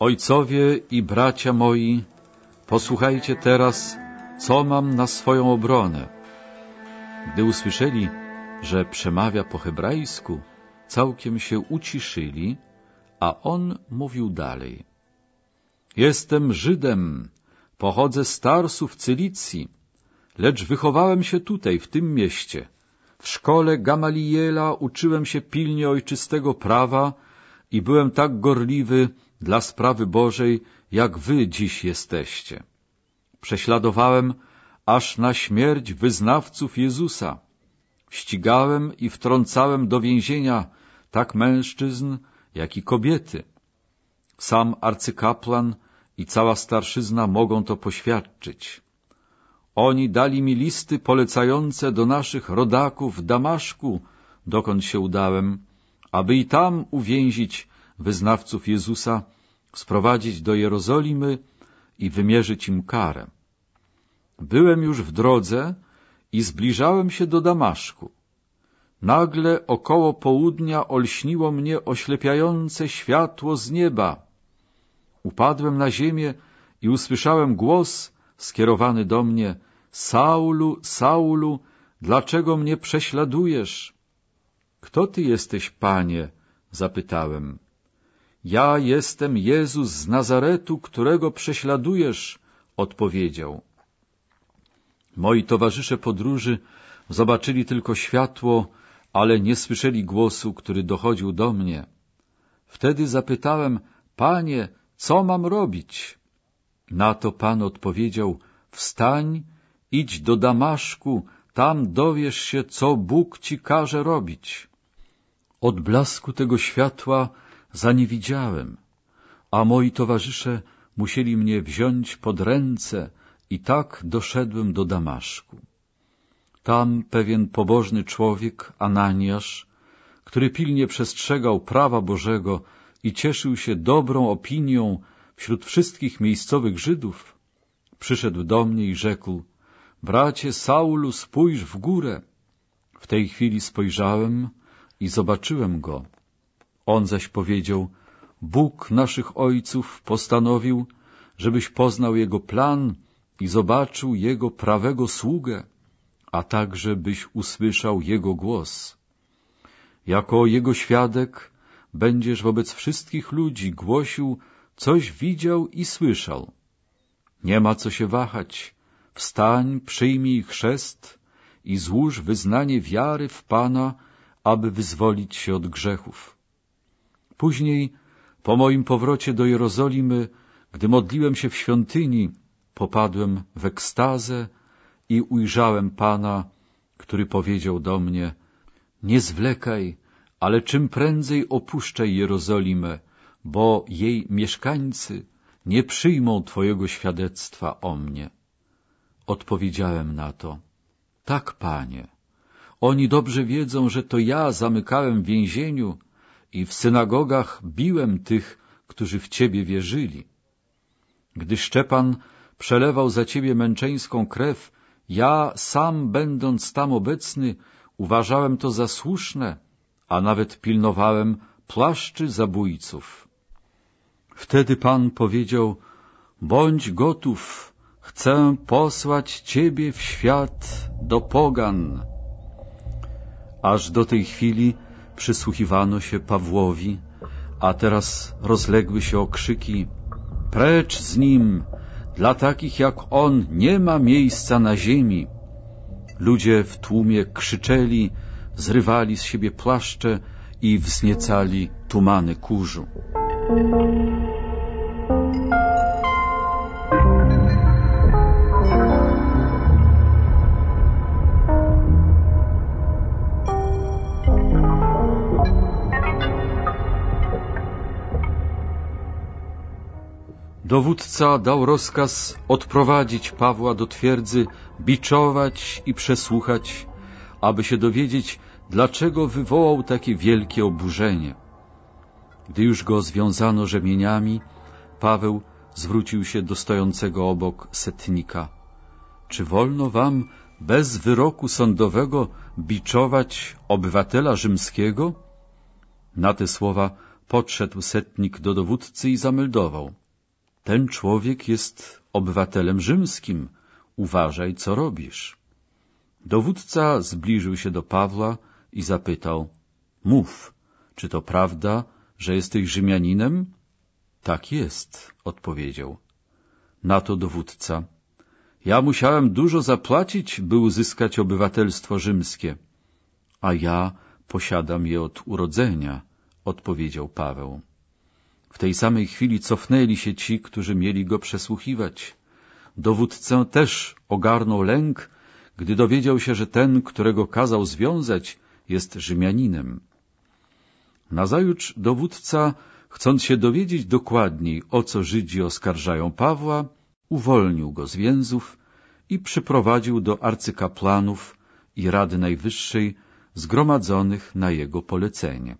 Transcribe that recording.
Ojcowie i bracia moi, posłuchajcie teraz, co mam na swoją obronę. Gdy usłyszeli, że przemawia po hebrajsku, całkiem się uciszyli, a on mówił dalej. Jestem Żydem, pochodzę z Tarsu w Cylicji, lecz wychowałem się tutaj, w tym mieście. W szkole Gamaliela uczyłem się pilnie ojczystego prawa i byłem tak gorliwy dla sprawy Bożej, jak wy dziś jesteście. Prześladowałem aż na śmierć wyznawców Jezusa. Ścigałem i wtrącałem do więzienia tak mężczyzn, jak i kobiety. Sam arcykaplan i cała starszyzna mogą to poświadczyć. Oni dali mi listy polecające do naszych rodaków w Damaszku, dokąd się udałem, aby i tam uwięzić wyznawców Jezusa, sprowadzić do Jerozolimy i wymierzyć im karę. Byłem już w drodze i zbliżałem się do Damaszku. Nagle około południa olśniło mnie oślepiające światło z nieba. Upadłem na ziemię i usłyszałem głos skierowany do mnie — Saulu, Saulu, dlaczego mnie prześladujesz? Kto ty jesteś, panie? zapytałem. Ja jestem Jezus z Nazaretu, którego prześladujesz, odpowiedział. Moi towarzysze podróży zobaczyli tylko światło, ale nie słyszeli głosu, który dochodził do mnie. Wtedy zapytałem, Panie, co mam robić? Na to Pan odpowiedział, wstań idź do Damaszku, tam dowiesz się, co Bóg ci każe robić. Od blasku tego światła za nie widziałem, a moi towarzysze musieli mnie wziąć pod ręce i tak doszedłem do Damaszku. Tam pewien pobożny człowiek, Ananiasz, który pilnie przestrzegał prawa Bożego i cieszył się dobrą opinią wśród wszystkich miejscowych Żydów, przyszedł do mnie i rzekł — Bracie Saulu, spójrz w górę. W tej chwili spojrzałem i zobaczyłem go. On zaś powiedział — Bóg naszych ojców postanowił, żebyś poznał Jego plan i zobaczył Jego prawego sługę, a także byś usłyszał Jego głos. Jako Jego świadek będziesz wobec wszystkich ludzi głosił, coś widział i słyszał. Nie ma co się wahać. Wstań, przyjmij chrzest i złóż wyznanie wiary w Pana, aby wyzwolić się od grzechów. Później, po moim powrocie do Jerozolimy, gdy modliłem się w świątyni, popadłem w ekstazę i ujrzałem Pana, który powiedział do mnie — Nie zwlekaj, ale czym prędzej opuszczaj Jerozolimę, bo jej mieszkańcy nie przyjmą Twojego świadectwa o mnie. Odpowiedziałem na to, tak, Panie, oni dobrze wiedzą, że to ja zamykałem w więzieniu i w synagogach biłem tych, którzy w Ciebie wierzyli. Gdy Szczepan przelewał za Ciebie męczeńską krew, ja sam, będąc tam obecny, uważałem to za słuszne, a nawet pilnowałem płaszczy zabójców. Wtedy Pan powiedział, bądź gotów, chcę posłać Ciebie w świat do pogan. Aż do tej chwili przysłuchiwano się Pawłowi, a teraz rozległy się okrzyki Precz z nim! Dla takich jak on nie ma miejsca na ziemi. Ludzie w tłumie krzyczeli, zrywali z siebie płaszcze i wzniecali tumany kurzu. Dowódca dał rozkaz odprowadzić Pawła do twierdzy, biczować i przesłuchać, aby się dowiedzieć, dlaczego wywołał takie wielkie oburzenie. Gdy już go związano rzemieniami, Paweł zwrócił się do stojącego obok setnika. Czy wolno wam bez wyroku sądowego biczować obywatela rzymskiego? Na te słowa podszedł setnik do dowódcy i zameldował. Ten człowiek jest obywatelem rzymskim. Uważaj, co robisz. Dowódca zbliżył się do Pawła i zapytał, mów, czy to prawda, że jesteś Rzymianinem? Tak jest, odpowiedział. Na to dowódca, ja musiałem dużo zapłacić, by uzyskać obywatelstwo rzymskie, a ja posiadam je od urodzenia, odpowiedział Paweł. W tej samej chwili cofnęli się ci, którzy mieli go przesłuchiwać. Dowódcę też ogarnął lęk, gdy dowiedział się, że ten, którego kazał związać, jest Rzymianinem. Nazajutrz dowódca, chcąc się dowiedzieć dokładniej, o co Żydzi oskarżają Pawła, uwolnił go z więzów i przyprowadził do arcykapłanów i Rady Najwyższej zgromadzonych na jego polecenie.